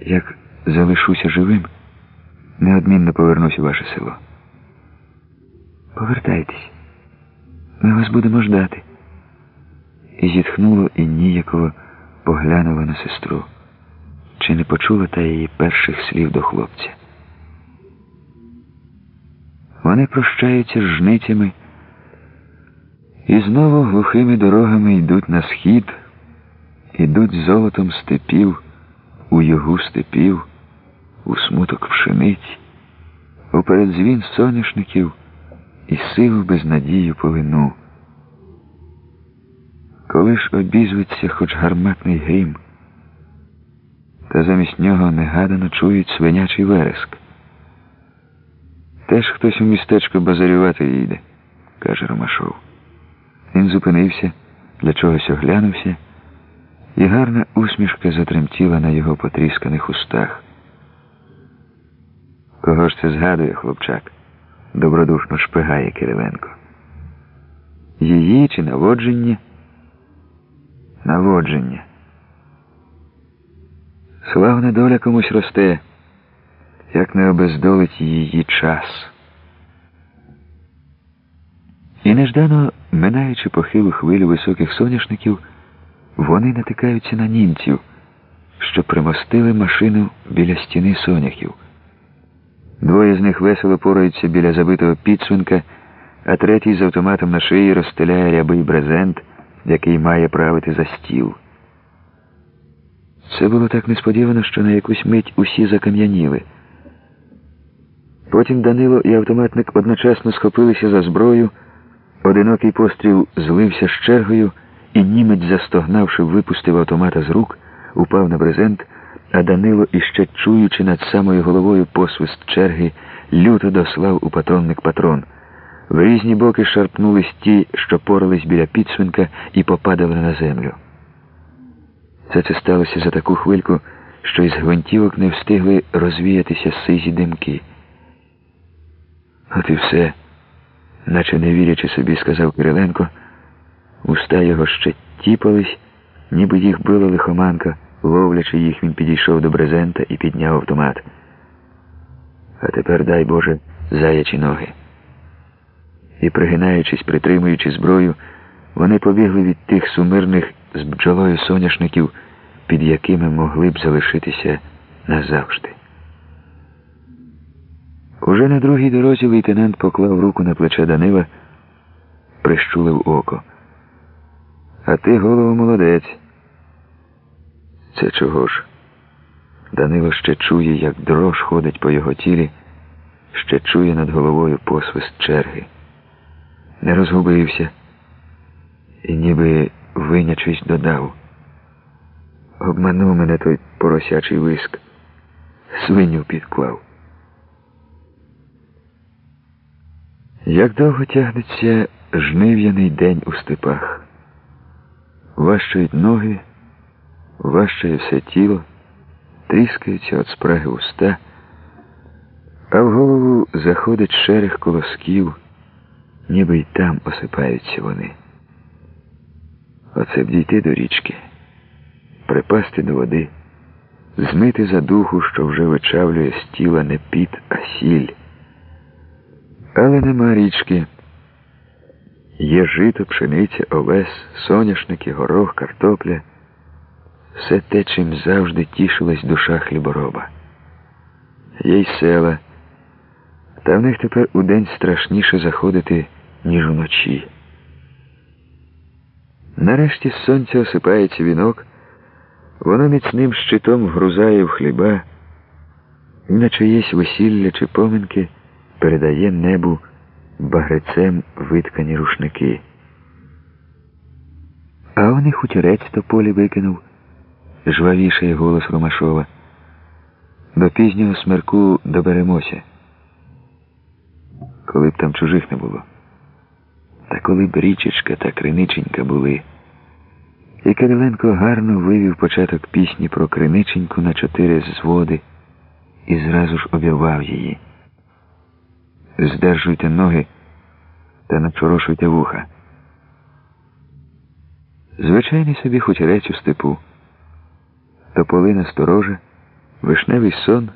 Як залишуся живим, неодмінно повернусь у ваше село. Повертайтесь, ми вас будемо ждати. І зітхнуло і ніяково поглянула на сестру. Чи не почула та її перших слів до хлопця? Вони прощаються з жницями і знову глухими дорогами йдуть на схід, ідуть золотом степів, у югу степів, у смуток пшениць, у передзвін соняшників і силу безнадію полину. Коли ж обізветься хоч гарматний грім, та замість нього негадано чують свинячий вереск. Теж хтось у містечко базарювати їде, каже Ромашов. Він зупинився, для чогось оглянувся, і гарна усмішка затремтіла на його потрісканих устах. Кого ж це згадує, хлопчак? добродушно шпигає Кириленко. Її чи наводження? Наводження. Славна доля комусь росте, як не обездолить її час. І неждано, минаючи похилу хвилю високих соняшників, вони натикаються на німців, що примостили машину біля стіни соняхів. Двоє з них весело пораються біля забитого підсунка, а третій з автоматом на шиї розстеляє рябий брезент, який має правити за стіл. Це було так несподівано, що на якусь мить усі закам'яніли. Потім Данило і автоматник одночасно схопилися за зброю, одинокий постріл злився з чергою, і німець, застогнавши, випустив автомата з рук, упав на брезент, а Данило, іще чуючи над самою головою посвист черги, люто дослав у патронник патрон. В різні боки шарпнулись ті, що порались біля підсвинка і попадали на землю. Це це сталося за таку хвильку, що із гвинтівок не встигли розвіятися сизі димки. От і все, наче не вірячи собі, сказав Кириленко. Уста його ще тіпались, ніби їх била лихоманка. Ловлячи їх, він підійшов до брезента і підняв автомат. А тепер, дай Боже, заячі ноги. І, пригинаючись, притримуючи зброю, вони побігли від тих сумирних з бджолою соняшників, під якими могли б залишитися назавжди. Уже на другій дорозі лейтенант поклав руку на плече Данила, прищулив око. А ти, голову, молодець. Це чого ж? Данило ще чує, як дрож ходить по його тілі, ще чує над головою посвист черги. Не розгубився і ніби винячись додав. Обманув мене той поросячий виск, свиню підклав. Як довго тягнеться жнив'яний день у степах, важчають ноги, важчає все тіло, тріскаються від спраги уста, а в голову заходить шерех колосків, ніби й там осипаються вони. Оце б дійти до річки, припасти до води, змити за духу, що вже вичавлює з тіла не піт, а сіль. Але нема річки. Є жито, пшениця, овес, соняшники, горох, картопля. Все те, чим завжди тішилась душа хлібороба. Є й села, та в них тепер удень страшніше заходити, ніж уночі. Нарешті з сонця осипається вінок, воно міцним щитом вгрузає в хліба, і на чиєсь весілля чи поминки передає небу багрецем виткані рушники. А он і хутірець то полі викинув, жвавішає голос Ромашова. До пізнього смерку доберемося. Коли б там чужих не було. Та коли б річечка та криниченька були. І Кириленко гарно вивів початок пісні про криниченьку на чотири зводи і зразу ж обірвав її. Здержуйте ноги та начорошуйте вуха. Звичайний собі хутірець у степу. тополина сторожа, Вишневий сон